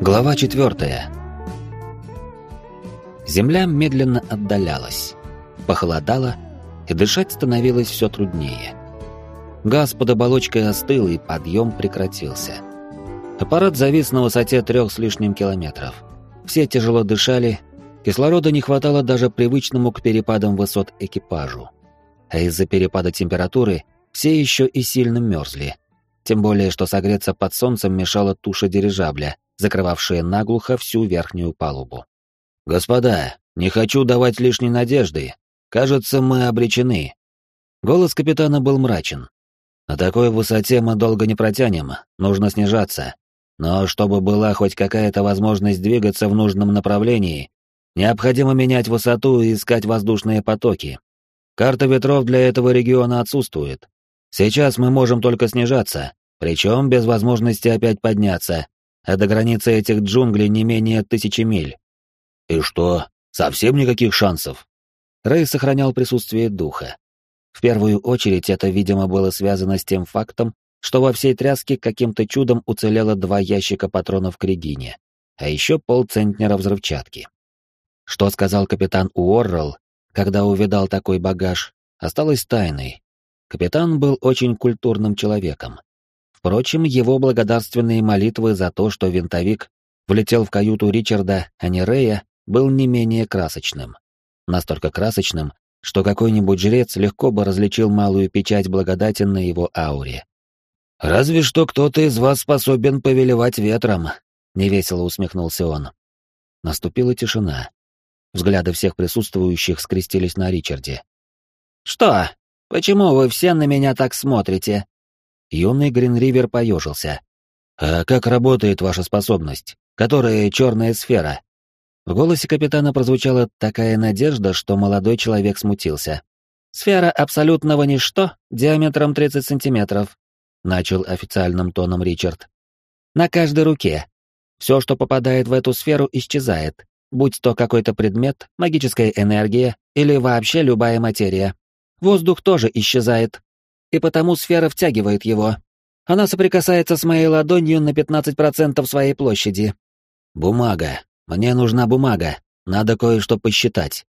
Глава четвертая. Земля медленно отдалялась. Похолодало, и дышать становилось все труднее. Газ под оболочкой остыл, и подъем прекратился. Аппарат завис на высоте трех с лишним километров. Все тяжело дышали, кислорода не хватало даже привычному к перепадам высот экипажу. А из-за перепада температуры все еще и сильно мерзли. Тем более, что согреться под солнцем мешала туша дирижабля, закрывавшая наглухо всю верхнюю палубу. «Господа, не хочу давать лишней надежды. Кажется, мы обречены». Голос капитана был мрачен. «На такой высоте мы долго не протянем, нужно снижаться. Но чтобы была хоть какая-то возможность двигаться в нужном направлении, необходимо менять высоту и искать воздушные потоки. Карта ветров для этого региона отсутствует. Сейчас мы можем только снижаться, причем без возможности опять подняться, а до границы этих джунглей не менее тысячи миль. И что, совсем никаких шансов? Рэй сохранял присутствие духа. В первую очередь это, видимо, было связано с тем фактом, что во всей тряске каким-то чудом уцелело два ящика патронов к Регине, а еще полцентнера взрывчатки. Что сказал капитан Уоррелл, когда увидал такой багаж, осталось тайной. Капитан был очень культурным человеком. Впрочем, его благодарственные молитвы за то, что винтовик влетел в каюту Ричарда, а не Рея, был не менее красочным. Настолько красочным, что какой-нибудь жрец легко бы различил малую печать благодати на его ауре. «Разве что кто-то из вас способен повелевать ветром», — невесело усмехнулся он. Наступила тишина. Взгляды всех присутствующих скрестились на Ричарде. «Что? Почему вы все на меня так смотрите?» Юный Гринривер поежился. «А как работает ваша способность? Которая черная сфера?» В голосе капитана прозвучала такая надежда, что молодой человек смутился. «Сфера абсолютного ничто, диаметром 30 сантиметров», — начал официальным тоном Ричард. «На каждой руке. Все, что попадает в эту сферу, исчезает, будь то какой-то предмет, магическая энергия или вообще любая материя. Воздух тоже исчезает, и потому сфера втягивает его. Она соприкасается с моей ладонью на 15% своей площади. Бумага. Мне нужна бумага. Надо кое-что посчитать.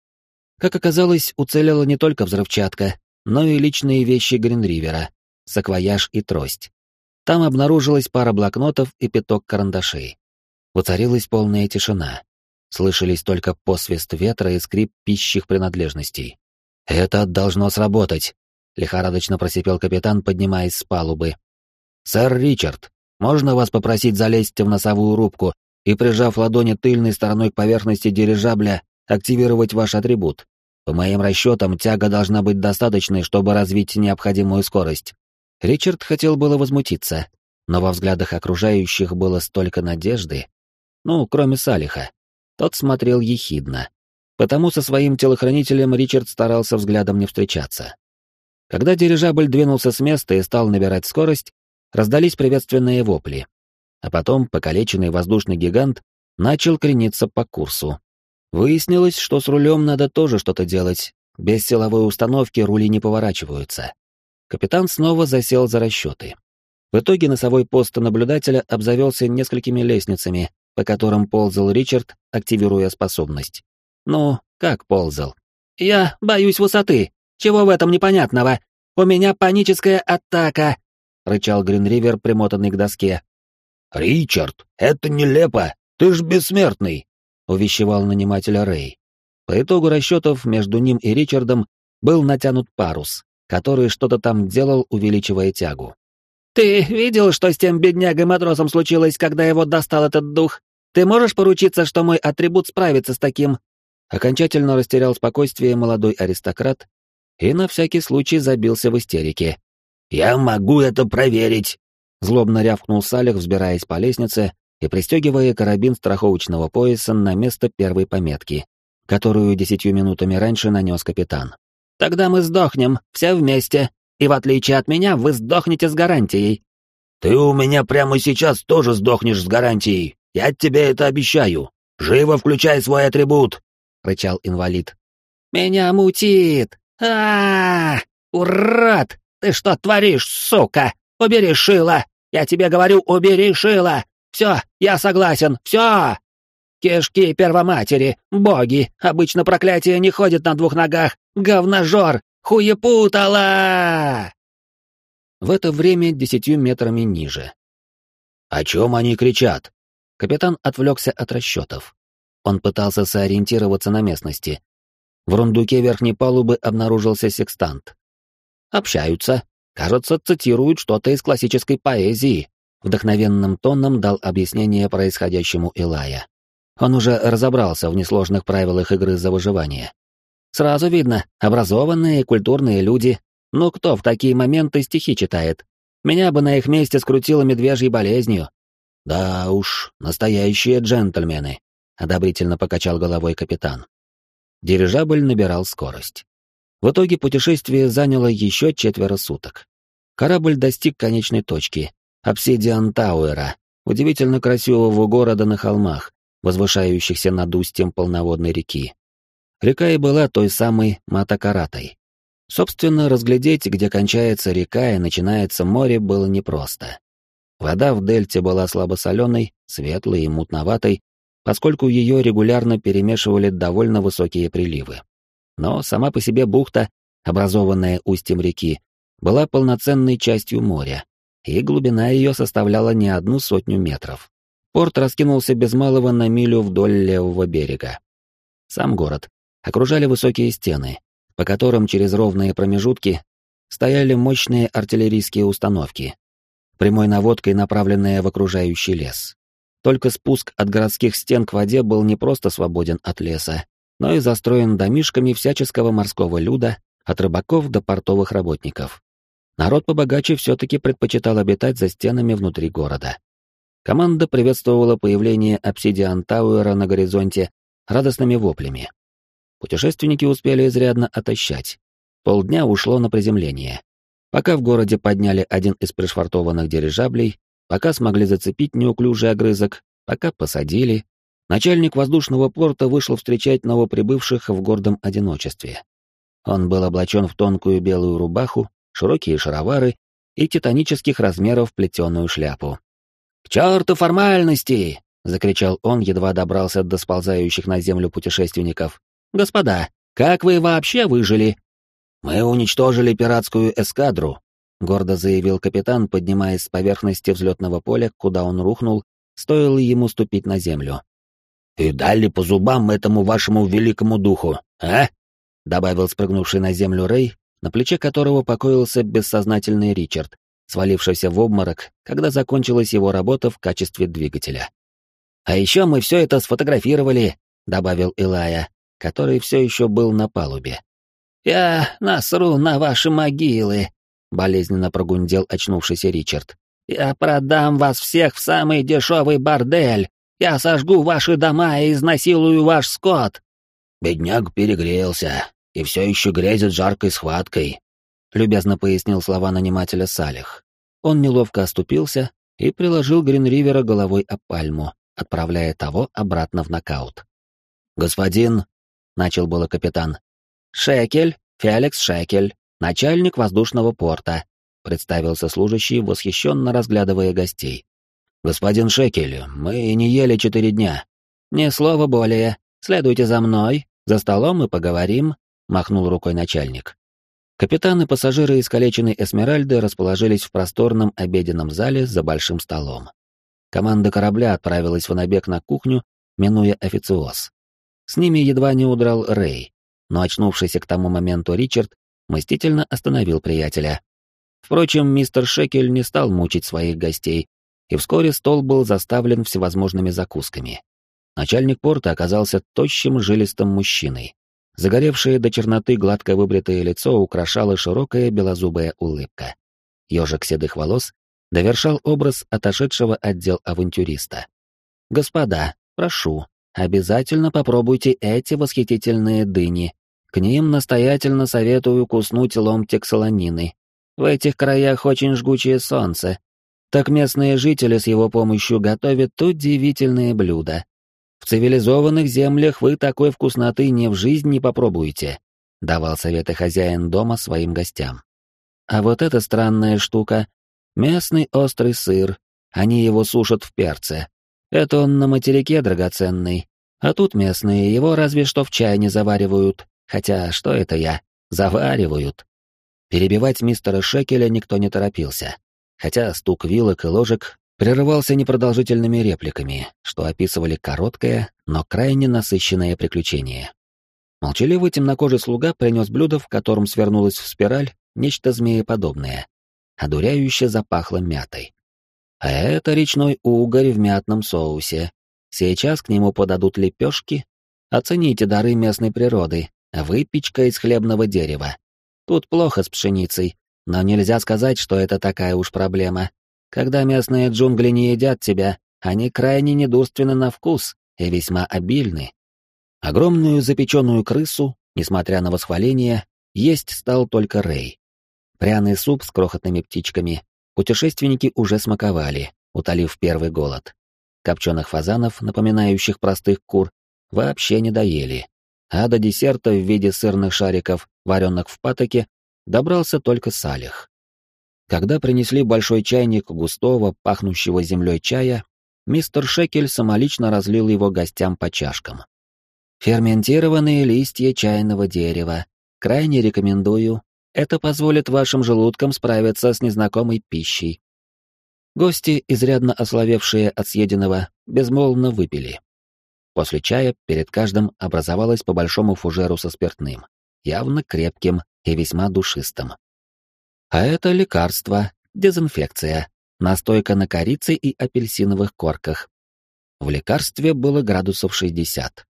Как оказалось, уцелела не только взрывчатка, но и личные вещи Гринривера, саквояж и трость. Там обнаружилась пара блокнотов и пяток карандашей. Воцарилась полная тишина. Слышались только посвист ветра и скрип пищих принадлежностей. «Это должно сработать», — лихорадочно просипел капитан, поднимаясь с палубы. «Сэр Ричард, можно вас попросить залезть в носовую рубку и, прижав ладони тыльной стороной к поверхности дирижабля, активировать ваш атрибут? По моим расчетам, тяга должна быть достаточной, чтобы развить необходимую скорость». Ричард хотел было возмутиться, но во взглядах окружающих было столько надежды. Ну, кроме Салиха. Тот смотрел ехидно. Потому со своим телохранителем Ричард старался взглядом не встречаться. Когда дирижабль двинулся с места и стал набирать скорость, раздались приветственные вопли. А потом покалеченный воздушный гигант начал крениться по курсу. Выяснилось, что с рулем надо тоже что-то делать. Без силовой установки рули не поворачиваются. Капитан снова засел за расчеты. В итоге носовой пост наблюдателя обзавелся несколькими лестницами, по которым ползал Ричард, активируя способность. Ну, как ползал? «Я боюсь высоты», чего в этом непонятного? У меня паническая атака!» — рычал Гринривер, примотанный к доске. «Ричард, это нелепо! Ты ж бессмертный!» — увещевал нанимателя Рэй. По итогу расчетов между ним и Ричардом был натянут парус, который что-то там делал, увеличивая тягу. «Ты видел, что с тем беднягой-матросом случилось, когда его достал этот дух? Ты можешь поручиться, что мой атрибут справится с таким?» Окончательно растерял спокойствие молодой аристократ и на всякий случай забился в истерике. «Я могу это проверить!» Злобно рявкнул Салих, взбираясь по лестнице и пристегивая карабин страховочного пояса на место первой пометки, которую десятью минутами раньше нанес капитан. «Тогда мы сдохнем, все вместе, и в отличие от меня вы сдохнете с гарантией». «Ты у меня прямо сейчас тоже сдохнешь с гарантией, я тебе это обещаю. Живо включай свой атрибут!» — рычал инвалид. «Меня мутит!» А, Урод! Ты что творишь, сука? Убери шило! Я тебе говорю, убери шило! Все, я согласен, все! Кишки первоматери, боги, обычно проклятие не ходит на двух ногах, говножор, хуепутала!» В это время десятью метрами ниже. «О чем они кричат?» Капитан отвлекся от расчетов. Он пытался сориентироваться на местности. В рундуке верхней палубы обнаружился секстант. Общаются. Кажется, цитируют что-то из классической поэзии. Вдохновенным тоном дал объяснение происходящему Илая. Он уже разобрался в несложных правилах игры за выживание. Сразу видно, образованные культурные люди. Ну кто в такие моменты стихи читает? Меня бы на их месте скрутило медвежьей болезнью. Да уж, настоящие джентльмены одобрительно покачал головой капитан. Дирижабль набирал скорость. В итоге путешествие заняло еще четверо суток. Корабль достиг конечной точки — Обсидиан Тауэра, удивительно красивого города на холмах, возвышающихся над устьем полноводной реки. Река и была той самой Матакаратой. Собственно, разглядеть, где кончается река и начинается море, было непросто. Вода в дельте была слабосоленой, светлой и мутноватой, поскольку ее регулярно перемешивали довольно высокие приливы. Но сама по себе бухта, образованная устьем реки, была полноценной частью моря, и глубина ее составляла не одну сотню метров. Порт раскинулся без малого на милю вдоль левого берега. Сам город окружали высокие стены, по которым через ровные промежутки стояли мощные артиллерийские установки, прямой наводкой направленные в окружающий лес. Только спуск от городских стен к воде был не просто свободен от леса, но и застроен домишками всяческого морского люда, от рыбаков до портовых работников. Народ побогаче все-таки предпочитал обитать за стенами внутри города. Команда приветствовала появление обсидиан Тауэра на горизонте радостными воплями. Путешественники успели изрядно отощать. Полдня ушло на приземление. Пока в городе подняли один из пришвартованных дирижаблей, Пока смогли зацепить неуклюжий огрызок, пока посадили, начальник воздушного порта вышел встречать новоприбывших в гордом одиночестве. Он был облачен в тонкую белую рубаху, широкие шаровары и титанических размеров плетеную шляпу. «К черту формальности!» — закричал он, едва добрался до сползающих на землю путешественников. «Господа, как вы вообще выжили?» «Мы уничтожили пиратскую эскадру», гордо заявил капитан, поднимаясь с поверхности взлетного поля, куда он рухнул, стоило ему ступить на землю. «И дали по зубам этому вашему великому духу, а?» — добавил спрыгнувший на землю Рэй, на плече которого покоился бессознательный Ричард, свалившийся в обморок, когда закончилась его работа в качестве двигателя. «А еще мы все это сфотографировали», — добавил Илая, который все еще был на палубе. «Я насру на ваши могилы», болезненно прогундел очнувшийся Ричард. «Я продам вас всех в самый дешевый бордель! Я сожгу ваши дома и изнасилую ваш скот!» «Бедняк перегрелся и все еще грезит жаркой схваткой», — любезно пояснил слова нанимателя Салих. Он неловко оступился и приложил Гринривера головой о пальму, отправляя того обратно в нокаут. «Господин», — начал было капитан, — «Шекель, Феликс Шекель, начальник воздушного порта», — представился служащий, восхищенно разглядывая гостей. «Господин Шекель, мы не ели четыре дня». «Ни слова более. Следуйте за мной, за столом мы поговорим», — махнул рукой начальник. Капитан и пассажиры искалеченной Эсмеральды расположились в просторном обеденном зале за большим столом. Команда корабля отправилась в набег на кухню, минуя официоз. С ними едва не удрал Рэй, но очнувшийся к тому моменту Ричард мстительно остановил приятеля. Впрочем, мистер Шекель не стал мучить своих гостей, и вскоре стол был заставлен всевозможными закусками. Начальник порта оказался тощим жилистым мужчиной. Загоревшее до черноты гладко выбритое лицо украшала широкая белозубая улыбка. Ёжик седых волос довершал образ отошедшего отдел авантюриста. «Господа, прошу, обязательно попробуйте эти восхитительные дыни», к ним настоятельно советую куснуть ломтик солонины. В этих краях очень жгучее солнце. Так местные жители с его помощью готовят удивительные блюда. В цивилизованных землях вы такой вкусноты ни в жизнь не попробуете, давал советы хозяин дома своим гостям. А вот эта странная штука — местный острый сыр. они его сушат в перце. Это он на материке драгоценный, а тут местные его разве что в чай не заваривают. Хотя, что это я? Заваривают. Перебивать мистера Шекеля никто не торопился. Хотя стук вилок и ложек прерывался непродолжительными репликами, что описывали короткое, но крайне насыщенное приключение. Молчаливый темнокожий слуга принес блюдо, в котором свернулось в спираль нечто змееподобное. Одуряюще запахло мятой. А это речной угорь в мятном соусе. Сейчас к нему подадут лепешки. Оцените дары местной природы, выпечка из хлебного дерева. Тут плохо с пшеницей, но нельзя сказать, что это такая уж проблема. Когда местные джунгли не едят тебя, они крайне недурственны на вкус и весьма обильны. Огромную запеченную крысу, несмотря на восхваление, есть стал только Рэй. Пряный суп с крохотными птичками путешественники уже смаковали, утолив первый голод. Копченых фазанов, напоминающих простых кур, вообще не доели. А до десерта в виде сырных шариков, вареных в патоке, добрался только Салих. Когда принесли большой чайник густого, пахнущего землей чая, мистер Шекель самолично разлил его гостям по чашкам. Ферментированные листья чайного дерева. Крайне рекомендую. Это позволит вашим желудкам справиться с незнакомой пищей. Гости, изрядно ословевшие от съеденного, безмолвно выпили. После чая перед каждым образовалось по большому фужеру со спиртным, явно крепким и весьма душистым. А это лекарство, дезинфекция, настойка на корице и апельсиновых корках. В лекарстве было градусов 60.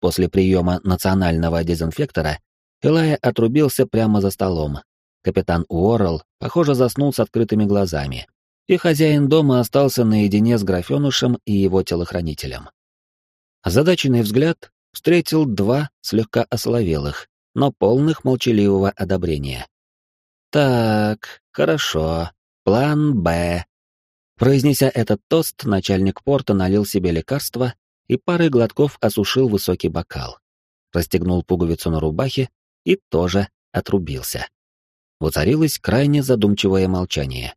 После приема национального дезинфектора Элая отрубился прямо за столом. Капитан Уоррелл, похоже, заснул с открытыми глазами. И хозяин дома остался наедине с графенушем и его телохранителем. Задаченный взгляд встретил два слегка ословелых, но полных молчаливого одобрения. Так, хорошо. План «Б». Произнеся этот тост, начальник порта налил себе лекарство и парой глотков осушил высокий бокал. Расстегнул пуговицу на рубахе и тоже отрубился. Воцарилось крайне задумчивое молчание.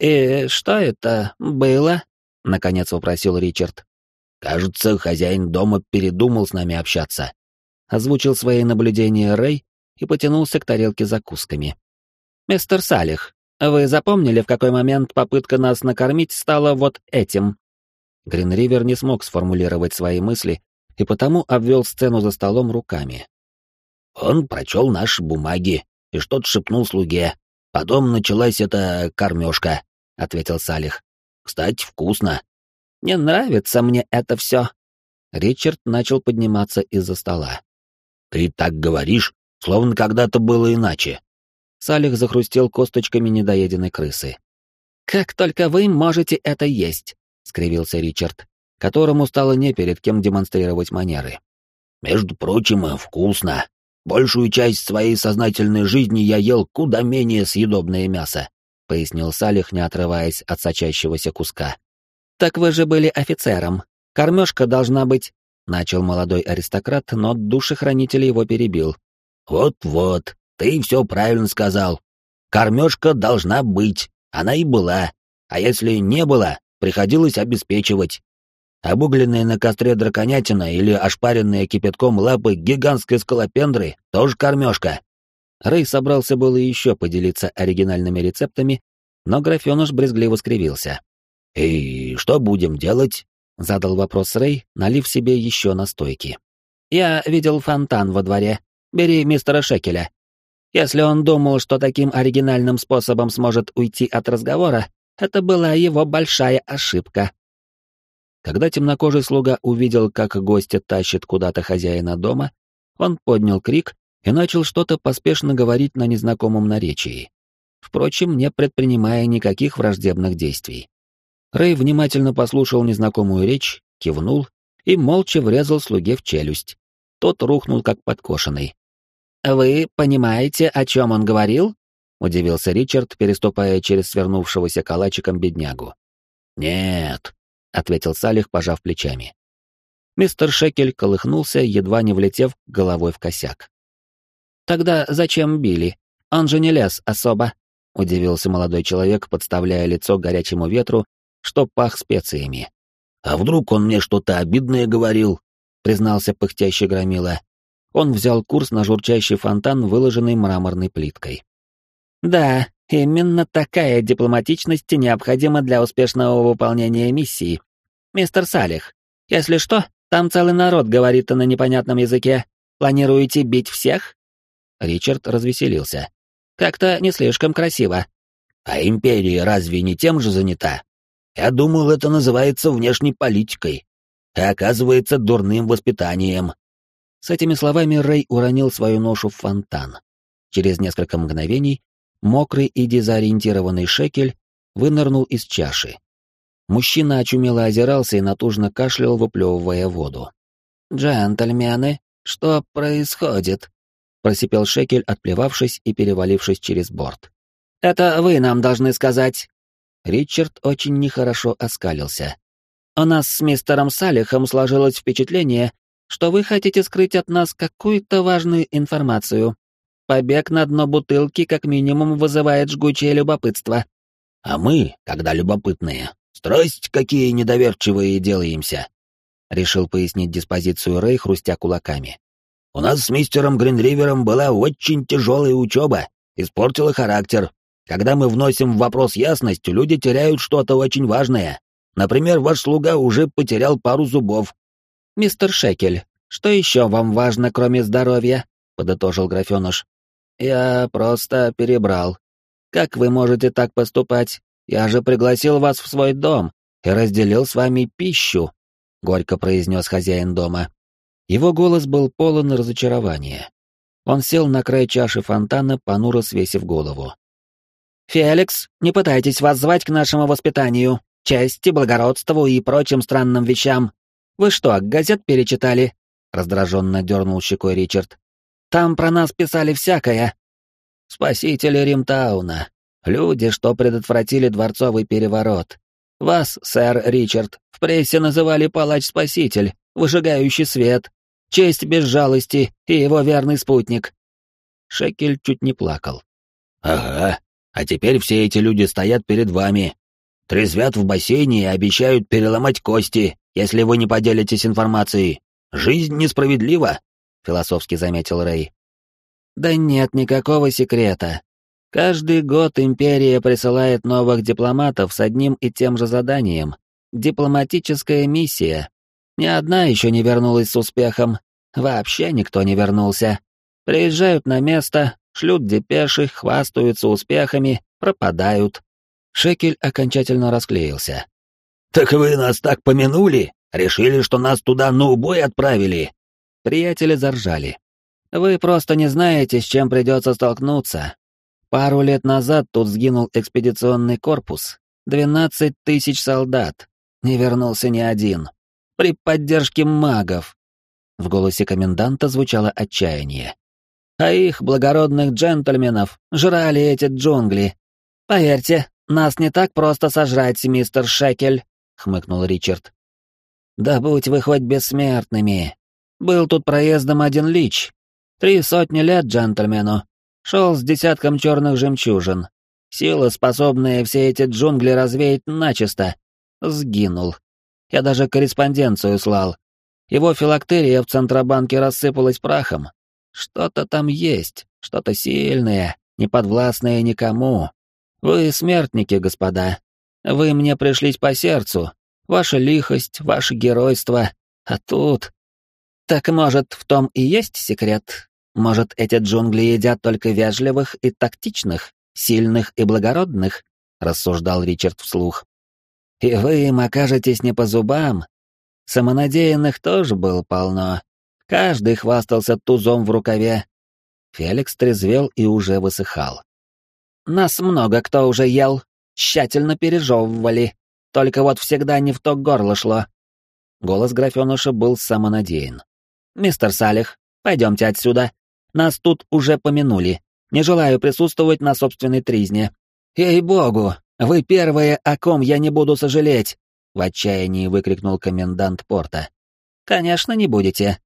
«И «Э, что это было?» — наконец вопросил Ричард. «Кажется, хозяин дома передумал с нами общаться», — озвучил свои наблюдения Рэй и потянулся к тарелке закусками. «Мистер Салих, вы запомнили, в какой момент попытка нас накормить стала вот этим?» Гринривер не смог сформулировать свои мысли и потому обвел сцену за столом руками. Он прочел наши бумаги и что-то шепнул слуге. Потом началась эта кормежка, — ответил Салих. Кстати, вкусно. Не нравится мне это все. Ричард начал подниматься из-за стола. Ты так говоришь, словно когда-то было иначе. Салих захрустел косточками недоеденной крысы. «Как только вы можете это есть!» — скривился Ричард, которому стало не перед кем демонстрировать манеры. «Между прочим, вкусно. Большую часть своей сознательной жизни я ел куда менее съедобное мясо», — пояснил Салих, не отрываясь от сочащегося куска. «Так вы же были офицером. Кормежка должна быть...» — начал молодой аристократ, но душехранитель его перебил. «Вот-вот, ты все правильно сказал. Кормежка должна быть, она и была. А если не было, приходилось обеспечивать. Обугленные на костре драконятина или ошпаренные кипятком лапы гигантской скалопендры — тоже кормежка. Рэй собрался было еще поделиться оригинальными рецептами, но графеныш брезгливо скривился. «И что будем делать?» — задал вопрос Рэй, налив себе еще настойки. «Я видел фонтан во дворе. Бери мистера Шекеля. Если он думал, что таким оригинальным способом сможет уйти от разговора, это была его большая ошибка. Когда темнокожий слуга увидел, как гостя тащит куда-то хозяина дома, он поднял крик и начал что-то поспешно говорить на незнакомом наречии. Впрочем, не предпринимая никаких враждебных действий. Рэй внимательно послушал незнакомую речь, кивнул и молча врезал слуге в челюсть. Тот рухнул как подкошенный. «Вы понимаете, о чем он говорил?» — удивился Ричард, переступая через свернувшегося калачиком беднягу. «Нет», — ответил Салих, пожав плечами. Мистер Шекель колыхнулся, едва не влетев головой в косяк. «Тогда зачем били? Он же не лез особо», — удивился молодой человек, подставляя лицо горячему ветру что пах специями. «А вдруг он мне что-то обидное говорил?» — признался пыхтящий громила. Он взял курс на журчащий фонтан, выложенный мраморной плиткой. «Да, именно такая дипломатичность необходима для успешного выполнения миссии. Мистер Салих, если что, там целый народ говорит на непонятном языке. Планируете бить всех?» Ричард развеселился. «Как-то не слишком красиво». «А империя разве не тем же занята? Я думал, это называется внешней политикой. И оказывается дурным воспитанием». С этими словами Рэй уронил свою ношу в фонтан. Через несколько мгновений мокрый и дезориентированный шекель вынырнул из чаши. Мужчина очумело озирался и натужно кашлял, выплевывая воду. «Джентльмены, что происходит?» — просипел Шекель, отплевавшись и перевалившись через борт. «Это вы нам должны сказать». Ричард очень нехорошо оскалился. «У нас с мистером Салихом сложилось впечатление, что вы хотите скрыть от нас какую-то важную информацию. Побег на дно бутылки как минимум вызывает жгучее любопытство». «А мы, когда любопытные, страсть какие недоверчивые делаемся», — решил пояснить диспозицию Рэй, хрустя кулаками. У нас с мистером Гринривером была очень тяжелая учеба, испортила характер. Когда мы вносим в вопрос ясность, люди теряют что-то очень важное. Например, ваш слуга уже потерял пару зубов. «Мистер Шекель, что еще вам важно, кроме здоровья?» — подытожил графеныш. «Я просто перебрал. Как вы можете так поступать? Я же пригласил вас в свой дом и разделил с вами пищу», — горько произнес хозяин дома. Его голос был полон разочарования. Он сел на край чаши фонтана, понуро свесив голову. «Феликс, не пытайтесь вас звать к нашему воспитанию, чести, благородству и прочим странным вещам. Вы что, газет перечитали?» — раздраженно дернул щекой Ричард. «Там про нас писали всякое». «Спасители Римтауна. Люди, что предотвратили дворцовый переворот. Вас, сэр Ричард, в прессе называли палач-спаситель, выжигающий свет, честь без жалости и его верный спутник. Шекель чуть не плакал. «Ага, а теперь все эти люди стоят перед вами, трезвят в бассейне и обещают переломать кости, если вы не поделитесь информацией. Жизнь несправедлива», — философски заметил Рэй. «Да нет никакого секрета. Каждый год империя присылает новых дипломатов с одним и тем же заданием. Дипломатическая миссия. Ни одна еще не вернулась с успехом. Вообще никто не вернулся. Приезжают на место, шлют депеши, хвастаются успехами, пропадают. Шекель окончательно расклеился. «Так вы нас так помянули? Решили, что нас туда на убой отправили?» Приятели заржали. «Вы просто не знаете, с чем придется столкнуться. Пару лет назад тут сгинул экспедиционный корпус. Двенадцать тысяч солдат. Не вернулся ни один при поддержке магов. В голосе коменданта звучало отчаяние. А их, благородных джентльменов, жрали эти джунгли. Поверьте, нас не так просто сожрать, мистер Шекель, хмыкнул Ричард. Да будь вы хоть бессмертными. Был тут проездом один лич. Три сотни лет джентльмену. Шел с десятком черных жемчужин. Сила, способная все эти джунгли развеять начисто. Сгинул. Я даже корреспонденцию слал. Его филактерия в Центробанке рассыпалась прахом. Что-то там есть, что-то сильное, неподвластное никому. Вы смертники, господа. Вы мне пришлись по сердцу. Ваша лихость, ваше геройство. А тут... Так, может, в том и есть секрет? Может, эти джунгли едят только вежливых и тактичных, сильных и благородных? Рассуждал Ричард вслух и вы им окажетесь не по зубам. Самонадеянных тоже было полно. Каждый хвастался тузом в рукаве. Феликс трезвел и уже высыхал. Нас много кто уже ел, тщательно пережевывали. Только вот всегда не в то горло шло. Голос графеныша был самонадеян. «Мистер Салих, пойдемте отсюда. Нас тут уже помянули. Не желаю присутствовать на собственной тризне. Ей-богу, «Вы первые, о ком я не буду сожалеть!» — в отчаянии выкрикнул комендант порта. «Конечно, не будете.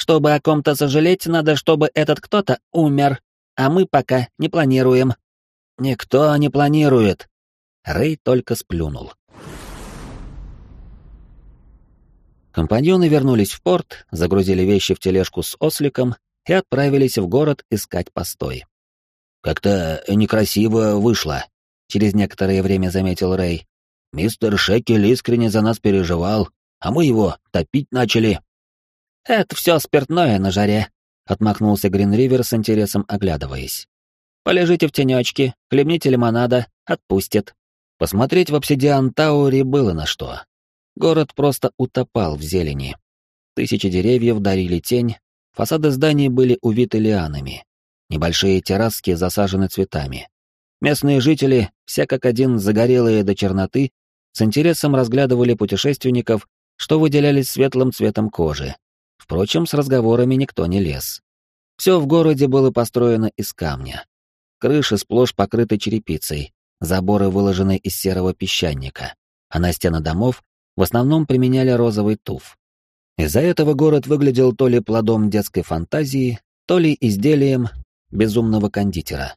Чтобы о ком-то сожалеть, надо, чтобы этот кто-то умер, а мы пока не планируем». «Никто не планирует!» Рэй только сплюнул. Компаньоны вернулись в порт, загрузили вещи в тележку с осликом и отправились в город искать постой. «Как-то некрасиво вышло», — через некоторое время заметил Рэй. «Мистер Шекель искренне за нас переживал, а мы его топить начали». «Это все спиртное на жаре», — отмахнулся Гринривер с интересом оглядываясь. «Полежите в тенечке, хлебните лимонада, отпустит». Посмотреть в обсидиан Таури было на что. Город просто утопал в зелени. Тысячи деревьев дарили тень, фасады зданий были увиты лианами. Небольшие терраски засажены цветами. Местные жители, все как один загорелые до черноты, с интересом разглядывали путешественников, что выделялись светлым цветом кожи. Впрочем, с разговорами никто не лез. Все в городе было построено из камня. Крыши сплошь покрыты черепицей, заборы выложены из серого песчаника, а на стены домов в основном применяли розовый туф. Из-за этого город выглядел то ли плодом детской фантазии, то ли изделием безумного кондитера.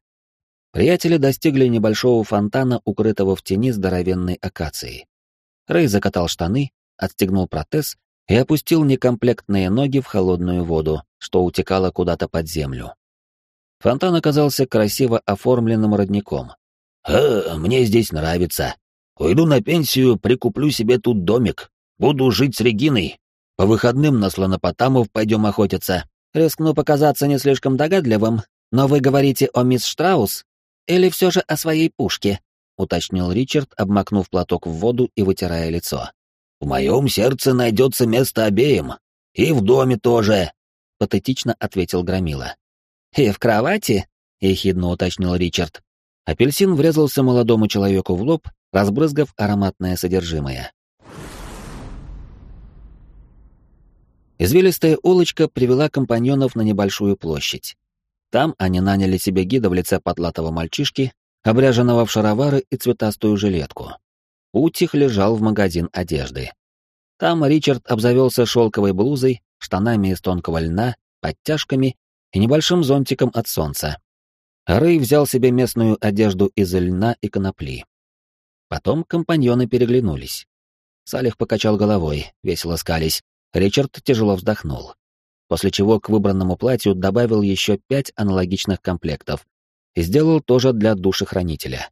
Приятели достигли небольшого фонтана, укрытого в тени здоровенной акации. Рэй закатал штаны, отстегнул протез и опустил некомплектные ноги в холодную воду, что утекало куда-то под землю. Фонтан оказался красиво оформленным родником. «А, мне здесь нравится. Уйду на пенсию, прикуплю себе тут домик. Буду жить с Региной. По выходным на слонопотамов пойдем охотиться». Рискну показаться не слишком догадливым, но вы говорите о мисс Штраус или все же о своей пушке? уточнил Ричард, обмакнув платок в воду и вытирая лицо. В моем сердце найдется место обеим. И в доме тоже, патетично ответил Громила. И в кровати? ехидно уточнил Ричард. Апельсин врезался молодому человеку в лоб, разбрызгав ароматное содержимое. Извилистая улочка привела компаньонов на небольшую площадь. Там они наняли себе гида в лице потлатого мальчишки, обряженного в шаровары и цветастую жилетку. Путь их лежал в магазин одежды. Там Ричард обзавелся шелковой блузой, штанами из тонкого льна, подтяжками и небольшим зонтиком от солнца. Рэй взял себе местную одежду из льна и конопли. Потом компаньоны переглянулись. Салих покачал головой, весело скались. Ричард тяжело вздохнул. После чего к выбранному платью добавил еще пять аналогичных комплектов и сделал тоже для душехранителя.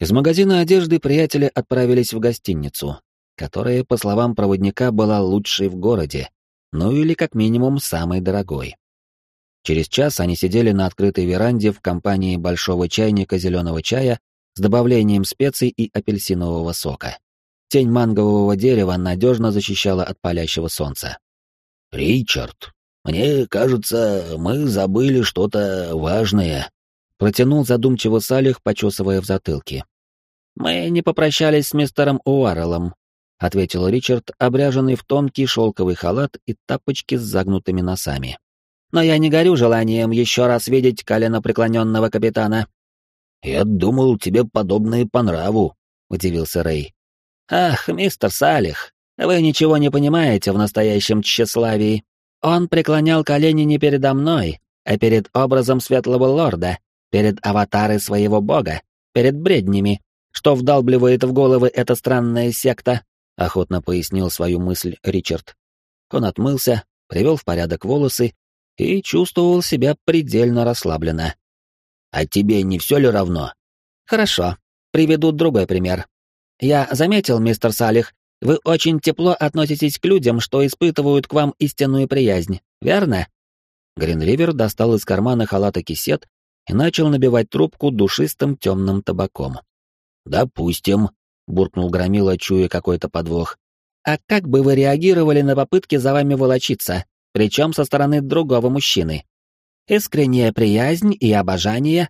Из магазина одежды приятели отправились в гостиницу, которая, по словам проводника, была лучшей в городе, ну или как минимум самой дорогой. Через час они сидели на открытой веранде в компании большого чайника зеленого чая с добавлением специй и апельсинового сока. Тень мангового дерева надежно защищала от палящего солнца. «Ричард, мне кажется, мы забыли что-то важное», — протянул задумчиво Салих, почесывая в затылке. «Мы не попрощались с мистером Уарреллом», — ответил Ричард, обряженный в тонкий шелковый халат и тапочки с загнутыми носами но я не горю желанием еще раз видеть коленопреклоненного капитана». «Я думал, тебе подобное по нраву», — удивился Рэй. «Ах, мистер Салих, вы ничего не понимаете в настоящем тщеславии. Он преклонял колени не передо мной, а перед образом светлого лорда, перед аватарой своего бога, перед бреднями, что вдалбливает в головы эта странная секта», — охотно пояснил свою мысль Ричард. Он отмылся, привел в порядок волосы и чувствовал себя предельно расслабленно. «А тебе не все ли равно?» «Хорошо. Приведу другой пример. Я заметил, мистер Салих, вы очень тепло относитесь к людям, что испытывают к вам истинную приязнь, верно?» Гринривер достал из кармана халата кисет и начал набивать трубку душистым темным табаком. «Допустим», — буркнул Громила, чуя какой-то подвох. «А как бы вы реагировали на попытки за вами волочиться? причем со стороны другого мужчины. Искренняя приязнь и обожание.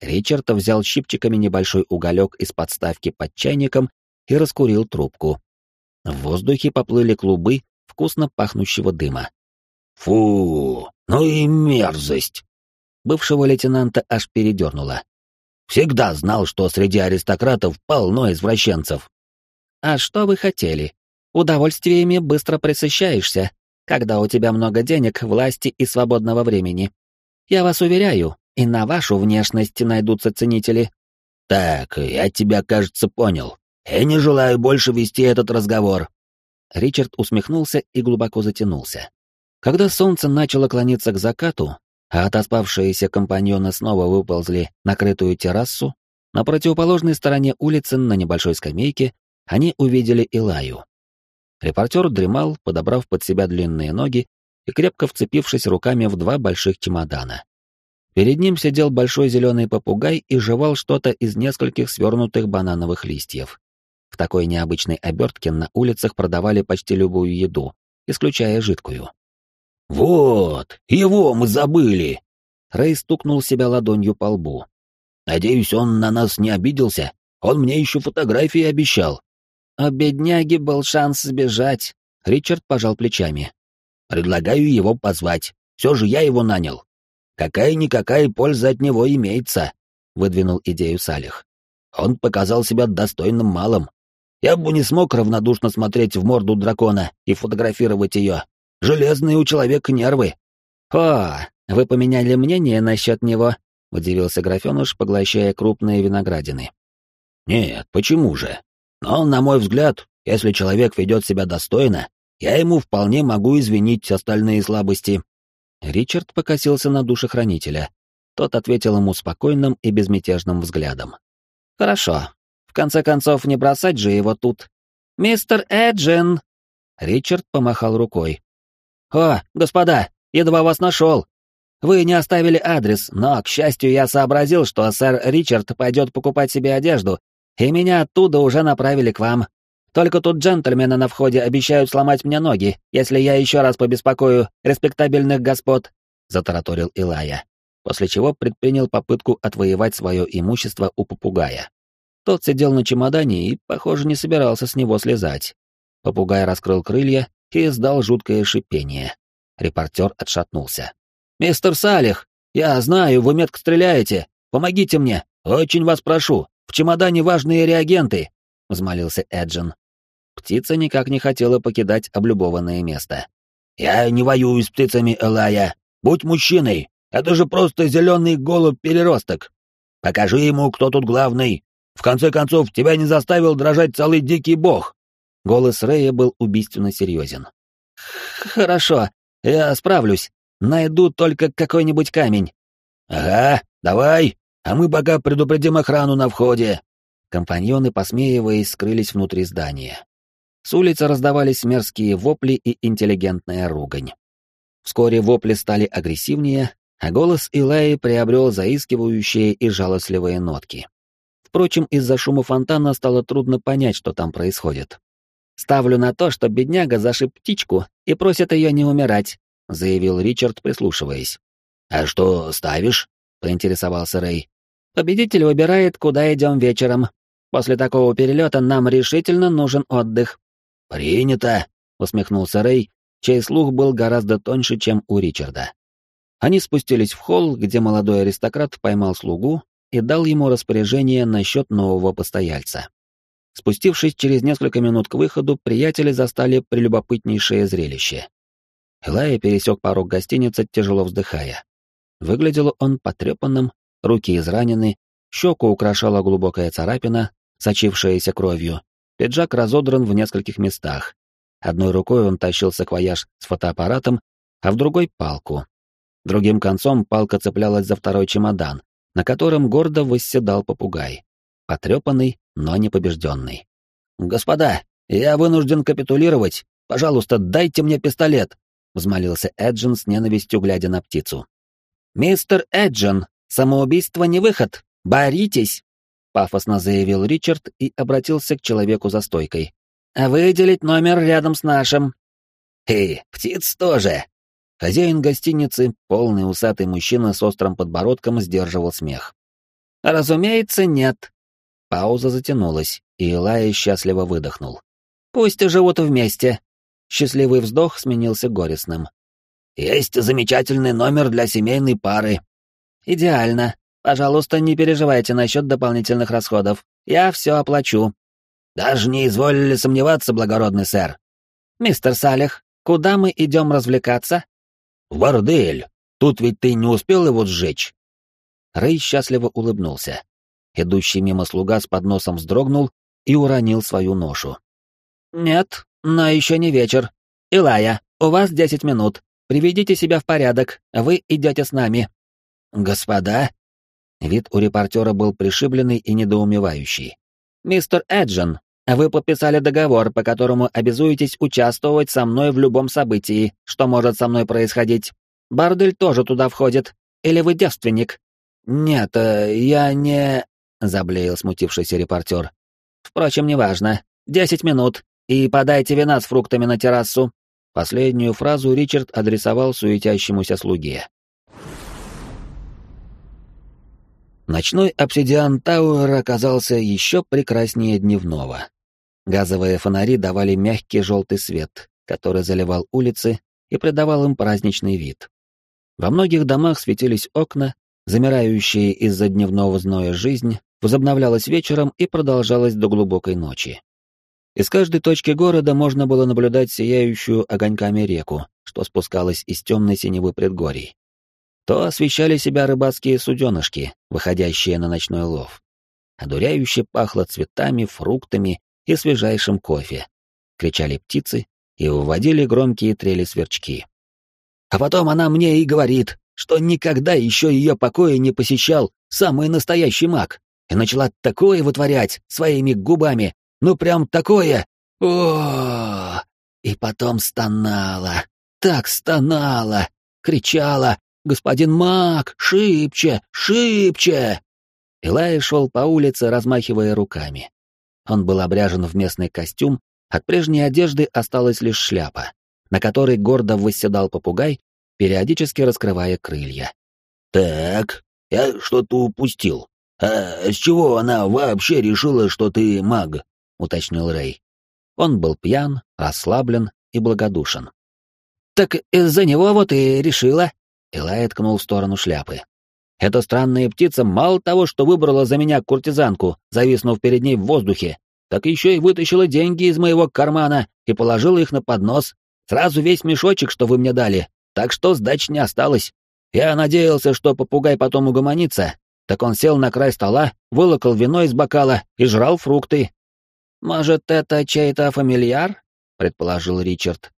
Ричард взял щипчиками небольшой уголек из подставки под чайником и раскурил трубку. В воздухе поплыли клубы вкусно пахнущего дыма. «Фу, ну и мерзость!» Бывшего лейтенанта аж передернуло. «Всегда знал, что среди аристократов полно извращенцев». «А что вы хотели? Удовольствиями быстро присыщаешься, когда у тебя много денег, власти и свободного времени. Я вас уверяю, и на вашу внешность найдутся ценители. Так, я тебя, кажется, понял. Я не желаю больше вести этот разговор. Ричард усмехнулся и глубоко затянулся. Когда солнце начало клониться к закату, а отоспавшиеся компаньоны снова выползли на крытую террасу, на противоположной стороне улицы на небольшой скамейке они увидели Илаю. Репортер дремал, подобрав под себя длинные ноги и крепко вцепившись руками в два больших чемодана. Перед ним сидел большой зеленый попугай и жевал что-то из нескольких свернутых банановых листьев. В такой необычной обертке на улицах продавали почти любую еду, исключая жидкую. «Вот, его мы забыли!» Рэй стукнул себя ладонью по лбу. «Надеюсь, он на нас не обиделся? Он мне еще фотографии обещал». «У бедняги был шанс сбежать», — Ричард пожал плечами. «Предлагаю его позвать. Все же я его нанял. Какая-никакая польза от него имеется», — выдвинул идею Салих. «Он показал себя достойным малым. Я бы не смог равнодушно смотреть в морду дракона и фотографировать ее. Железные у человека нервы». «О, вы поменяли мнение насчет него?» — удивился графенуш, поглощая крупные виноградины. «Нет, почему же? Но, на мой взгляд, если человек ведет себя достойно, я ему вполне могу извинить остальные слабости». Ричард покосился на душехранителя. Тот ответил ему спокойным и безмятежным взглядом. «Хорошо. В конце концов, не бросать же его тут. Мистер Эджин!» Ричард помахал рукой. «О, господа, едва вас нашел. Вы не оставили адрес, но, к счастью, я сообразил, что сэр Ричард пойдет покупать себе одежду, и меня оттуда уже направили к вам. Только тут джентльмены на входе обещают сломать мне ноги, если я еще раз побеспокою респектабельных господ», — затараторил Илая, после чего предпринял попытку отвоевать свое имущество у попугая. Тот сидел на чемодане и, похоже, не собирался с него слезать. Попугай раскрыл крылья и издал жуткое шипение. Репортер отшатнулся. «Мистер Салих, я знаю, вы метко стреляете. Помогите мне, очень вас прошу. В чемодане важные реагенты», — взмолился Эджин. Птица никак не хотела покидать облюбованное место. «Я не воюю с птицами, Элая. Будь мужчиной. Это же просто зеленый голубь-переросток. Покажи ему, кто тут главный. В конце концов, тебя не заставил дрожать целый дикий бог. Голос Рэя был убийственно серьезен. «Хорошо, я справлюсь. Найду только какой-нибудь камень». «Ага, давай, а мы пока предупредим охрану на входе». Компаньоны, посмеиваясь, скрылись внутри здания. С улицы раздавались мерзкие вопли и интеллигентная ругань. Вскоре вопли стали агрессивнее, а голос Илаи приобрел заискивающие и жалостливые нотки. Впрочем, из-за шума фонтана стало трудно понять, что там происходит. «Ставлю на то, что бедняга зашиб птичку и просит ее не умирать», — заявил Ричард, прислушиваясь. «А что ставишь?» — поинтересовался Рэй. «Победитель выбирает, куда идем вечером. После такого перелета нам решительно нужен отдых». «Принято», — усмехнулся Рэй, чей слух был гораздо тоньше, чем у Ричарда. Они спустились в холл, где молодой аристократ поймал слугу и дал ему распоряжение насчет нового постояльца. Спустившись через несколько минут к выходу, приятели застали прелюбопытнейшее зрелище. Элая пересек порог гостиницы, тяжело вздыхая. Выглядел он потрепанным, руки изранены, щеку украшала глубокая царапина, сочившаяся кровью, пиджак разодран в нескольких местах. Одной рукой он тащил саквояж с фотоаппаратом, а в другой — палку. Другим концом палка цеплялась за второй чемодан, на котором гордо восседал попугай потрепанный, но не побежденный. «Господа, я вынужден капитулировать. Пожалуйста, дайте мне пистолет», — взмолился Эджин с ненавистью, глядя на птицу. «Мистер Эджин, самоубийство не выход. Боритесь!» — пафосно заявил Ричард и обратился к человеку за стойкой. «А выделить номер рядом с нашим». «Эй, птиц тоже!» Хозяин гостиницы, полный усатый мужчина с острым подбородком, сдерживал смех. «Разумеется, нет», Пауза затянулась, и Илай счастливо выдохнул. «Пусть живут вместе». Счастливый вздох сменился горестным. «Есть замечательный номер для семейной пары». «Идеально. Пожалуйста, не переживайте насчет дополнительных расходов. Я все оплачу». «Даже не изволили сомневаться, благородный сэр». «Мистер Салих, куда мы идем развлекаться?» «В бордель. Тут ведь ты не успел его сжечь?» Рэй счастливо улыбнулся. Идущий мимо слуга с подносом вздрогнул и уронил свою ношу. «Нет, Но еще не вечер. Илая, у вас десять минут. Приведите себя в порядок, вы идете с нами». «Господа?» Вид у репортера был пришибленный и недоумевающий. «Мистер Эджин, вы подписали договор, по которому обязуетесь участвовать со мной в любом событии, что может со мной происходить. Бардель тоже туда входит. Или вы девственник?» «Нет, э, я не...» — заблеял смутившийся репортер. «Впрочем, неважно. Десять минут. И подайте вина с фруктами на террасу». Последнюю фразу Ричард адресовал суетящемуся слуге. Ночной обсидиан Тауэр оказался еще прекраснее дневного. Газовые фонари давали мягкий желтый свет, который заливал улицы и придавал им праздничный вид. Во многих домах светились окна, замирающая из-за дневного зноя жизнь возобновлялась вечером и продолжалась до глубокой ночи. Из каждой точки города можно было наблюдать сияющую огоньками реку, что спускалась из темной синевы предгорий. То освещали себя рыбацкие суденышки, выходящие на ночной лов. Одуряюще пахло цветами, фруктами и свежайшим кофе. Кричали птицы и выводили громкие трели сверчки. А потом она мне и говорит, что никогда еще ее покоя не посещал самый настоящий маг, и начала такое вытворять своими губами, ну прям такое, о, И потом стонала, так стонала, кричала, «Господин маг, шибче, шибче!» Илай шел по улице, размахивая руками. Он был обряжен в местный костюм, от прежней одежды осталась лишь шляпа, на которой гордо восседал попугай, периодически раскрывая крылья. «Так, я что-то упустил. А с чего она вообще решила, что ты маг?» — уточнил Рэй. Он был пьян, расслаблен и благодушен. «Так из-за него вот и решила», Илай ткнул в сторону шляпы. «Эта странная птица мало того, что выбрала за меня куртизанку, зависнув перед ней в воздухе, так еще и вытащила деньги из моего кармана и положила их на поднос. Сразу весь мешочек, что вы мне дали, так что сдачи не осталось. Я надеялся, что попугай потом угомонится, так он сел на край стола, вылокал вино из бокала и жрал фрукты. «Может, это чей-то фамильяр?» — предположил Ричард.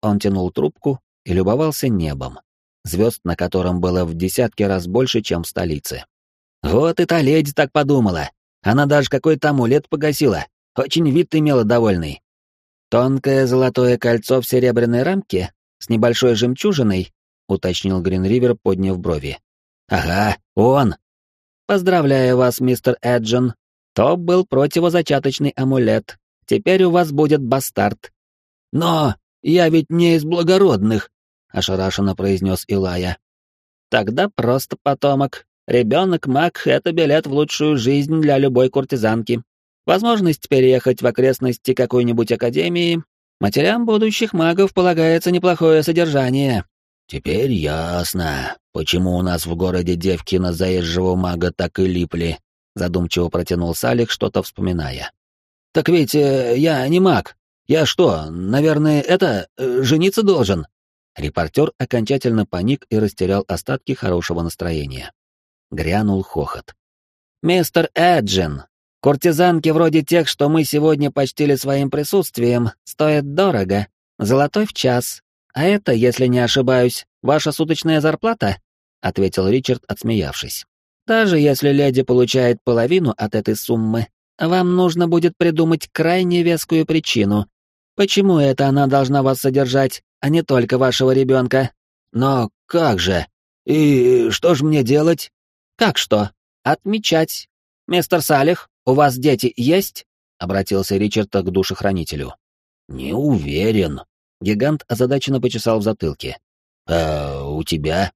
Он тянул трубку и любовался небом звезд на котором было в десятки раз больше, чем в столице. Вот и та леди так подумала. Она даже какой-то амулет погасила. Очень вид имела довольный. Тонкое золотое кольцо в серебряной рамке с небольшой жемчужиной, уточнил Гринривер, подняв брови. Ага, он. Поздравляю вас, мистер Эджин. То был противозачаточный амулет. Теперь у вас будет бастард. Но я ведь не из благородных, — ошарашенно произнес Илая. «Тогда просто потомок. Ребенок-маг — это билет в лучшую жизнь для любой куртизанки. Возможность переехать в окрестности какой-нибудь академии. Матерям будущих магов полагается неплохое содержание». «Теперь ясно, почему у нас в городе девки на заезжего мага так и липли», — задумчиво протянул Салик, что-то вспоминая. «Так ведь э, я не маг. Я что, наверное, это, э, жениться должен?» Репортер окончательно паник и растерял остатки хорошего настроения. Грянул хохот. «Мистер Эджин, куртизанки вроде тех, что мы сегодня почтили своим присутствием, стоят дорого. Золотой в час. А это, если не ошибаюсь, ваша суточная зарплата?» — ответил Ричард, отсмеявшись. «Даже если леди получает половину от этой суммы, вам нужно будет придумать крайне вескую причину, почему это она должна вас содержать, а не только вашего ребенка. Но как же? И что ж мне делать? Как что? Отмечать. Мистер Салих, у вас дети есть? Обратился Ричард к душехранителю. Не уверен. Гигант озадаченно почесал в затылке. А у тебя?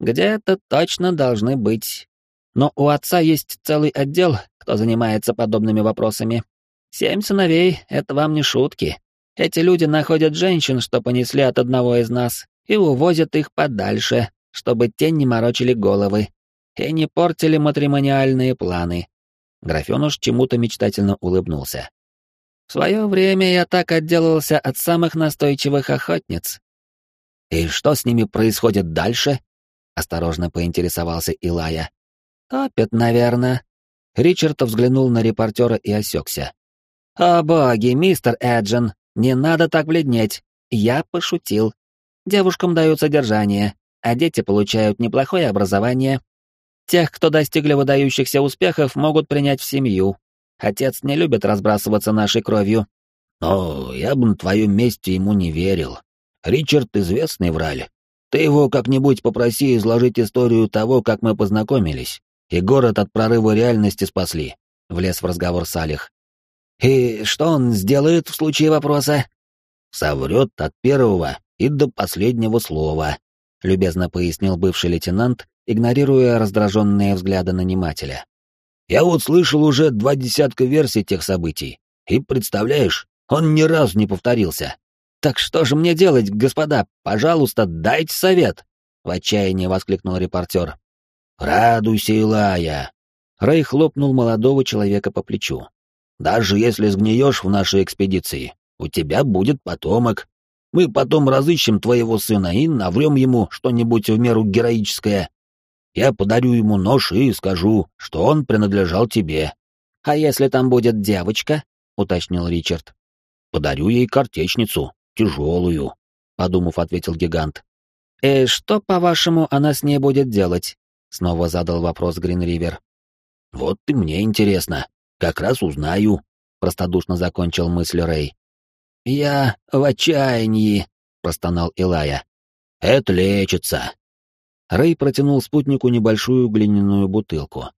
Где-то точно должны быть. Но у отца есть целый отдел, кто занимается подобными вопросами. Семь сыновей — это вам не шутки. Эти люди находят женщин, что понесли от одного из нас, и увозят их подальше, чтобы те не морочили головы и не портили матримониальные планы. Графёныш чему-то мечтательно улыбнулся. В свое время я так отделался от самых настойчивых охотниц. «И что с ними происходит дальше?» — осторожно поинтересовался Илая. «Топят, наверное». Ричард взглянул на репортера и осекся. «О боги, мистер Эджин, Не надо так бледнеть. Я пошутил. Девушкам дают содержание, а дети получают неплохое образование. Тех, кто достигли выдающихся успехов, могут принять в семью. Отец не любит разбрасываться нашей кровью. Но я бы на твоем месте ему не верил. Ричард известный враль. Ты его как-нибудь попроси изложить историю того, как мы познакомились, и город от прорыва реальности спасли. Влез в разговор Салих. И что он сделает в случае вопроса? Соврет от первого и до последнего слова, любезно пояснил бывший лейтенант, игнорируя раздраженные взгляды нанимателя. Я вот слышал уже два десятка версий тех событий, и, представляешь, он ни разу не повторился. «Так что же мне делать, господа? Пожалуйста, дайте совет!» — в отчаянии воскликнул репортер. «Радуйся, Илая!» Рэй хлопнул молодого человека по плечу. «Даже если сгниешь в нашей экспедиции, у тебя будет потомок. Мы потом разыщем твоего сына и наврем ему что-нибудь в меру героическое. Я подарю ему нож и скажу, что он принадлежал тебе». «А если там будет девочка?» — уточнил Ричард. «Подарю ей картечницу, тяжелую», — подумав, ответил гигант. «И что, по-вашему, она с ней будет делать?» — снова задал вопрос Гринривер. «Вот и мне интересно. Как раз узнаю», — простодушно закончил мысль Рэй. «Я в отчаянии», — простонал Илая. «Это лечится». Рэй протянул спутнику небольшую глиняную бутылку.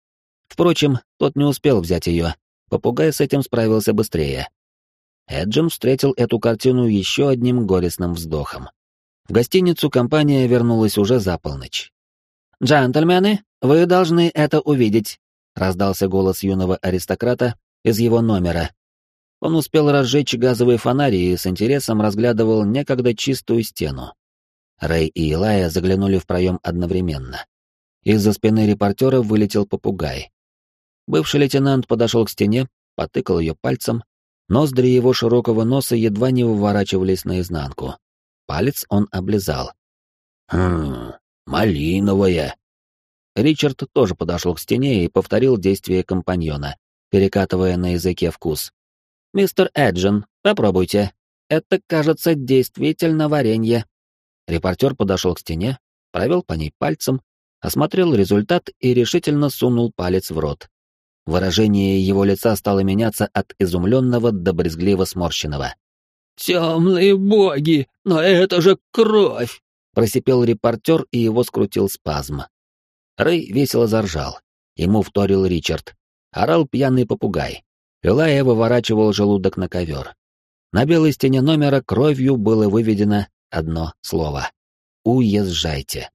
Впрочем, тот не успел взять ее. Попугай с этим справился быстрее. Эджин встретил эту картину еще одним горестным вздохом. В гостиницу компания вернулась уже за полночь. «Джентльмены, вы должны это увидеть», — раздался голос юного аристократа из его номера. Он успел разжечь газовый фонарь и с интересом разглядывал некогда чистую стену. Рэй и Илая заглянули в проем одновременно. Из-за спины репортера вылетел попугай. Бывший лейтенант подошел к стене, потыкал ее пальцем Ноздри его широкого носа едва не выворачивались наизнанку. Палец он облизал. «Хм, малиновая». Ричард тоже подошел к стене и повторил действие компаньона, перекатывая на языке вкус. «Мистер Эджин, попробуйте. Это, кажется, действительно варенье». Репортер подошел к стене, провел по ней пальцем, осмотрел результат и решительно сунул палец в рот. Выражение его лица стало меняться от изумленного до брезгливо сморщенного. «Темные боги, но это же кровь!» — просипел репортер, и его скрутил спазм. Рэй весело заржал. Ему вторил Ричард. Орал пьяный попугай. Илая выворачивал желудок на ковер. На белой стене номера кровью было выведено одно слово. «Уезжайте».